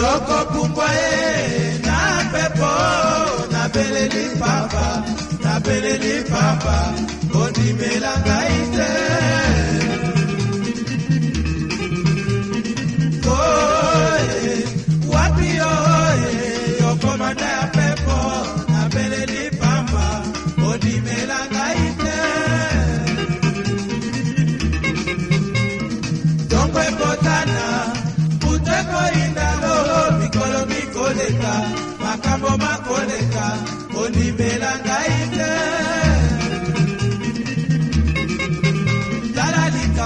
Niliokokumbwa na pepo na beleli papa na beleli papa, onimelanga ite.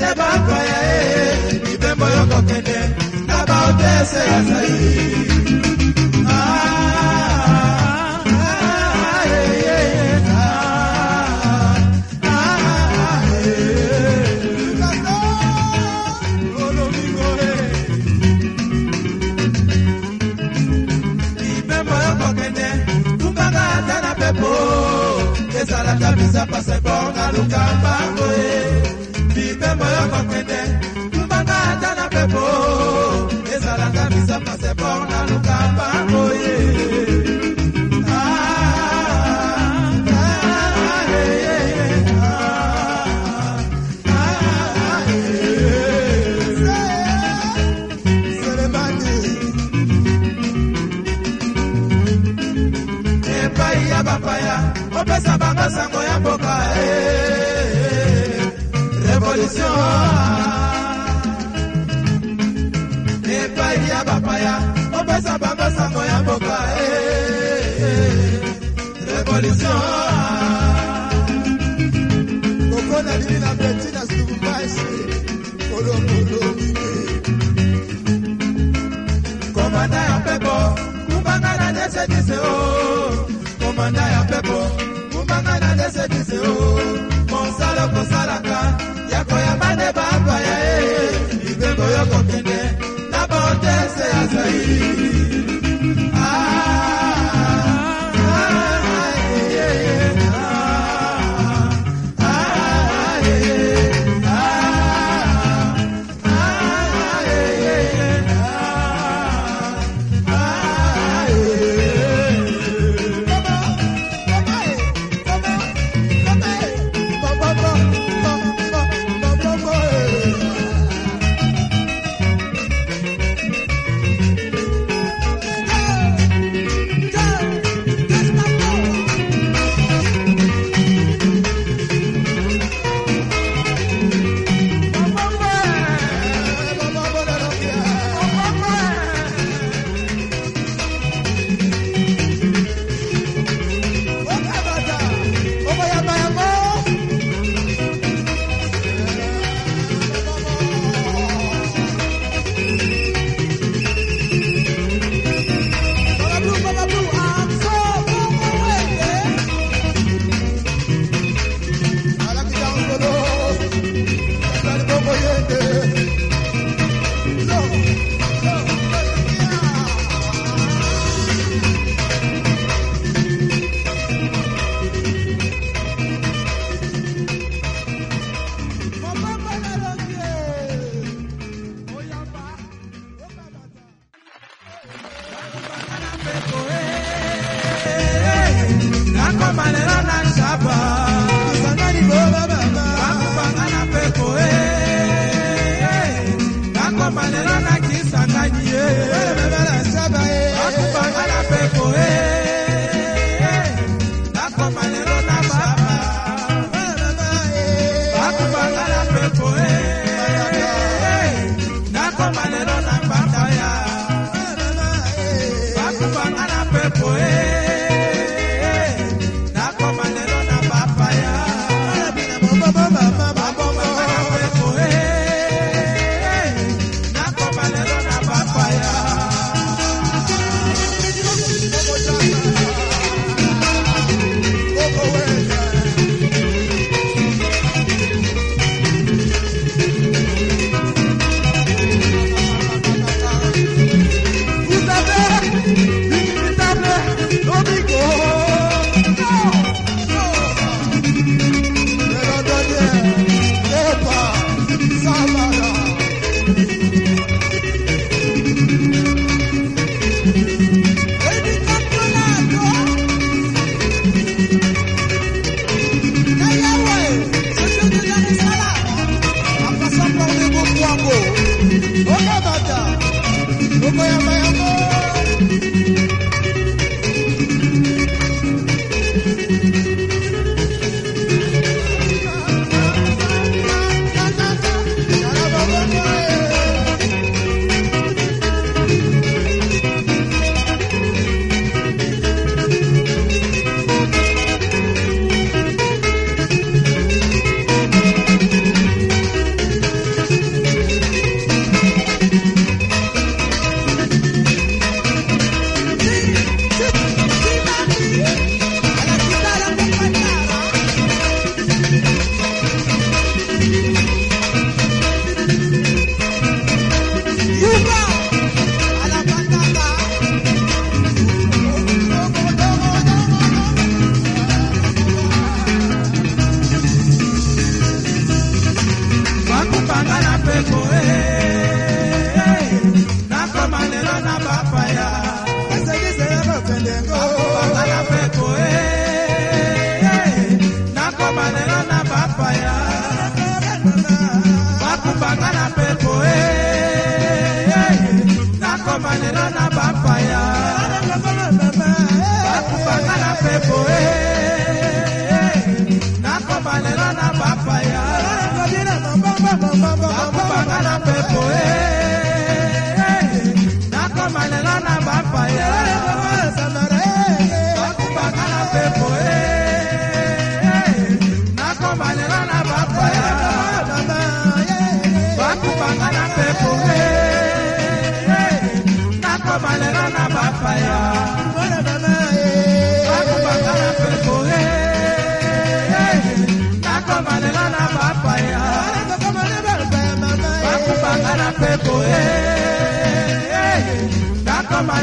ndaba nkwaya e ibembo yoko kende ndaba otese asai ezalaka misa pasa ekongaluka bapaya opesa bango sango ya mboka eh, revolution. Epai ya bapaya opesa bango sango ya mboka eh, revolution. Koko na beti na ya mpepo kumbanga na o ya na yo mosala kosalaka yako ya bane bapaya e libeko yo kokende. Na baotese ya zairi Okoyama Yamo.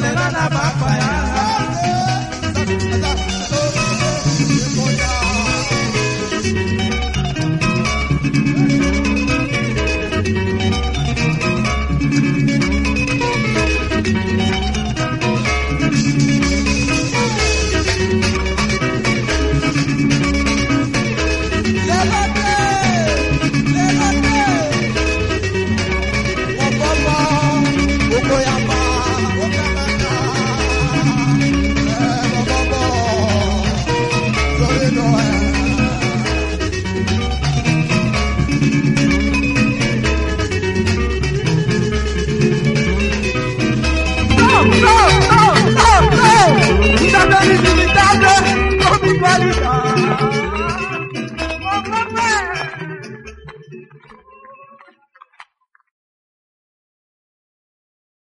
Bakubanga na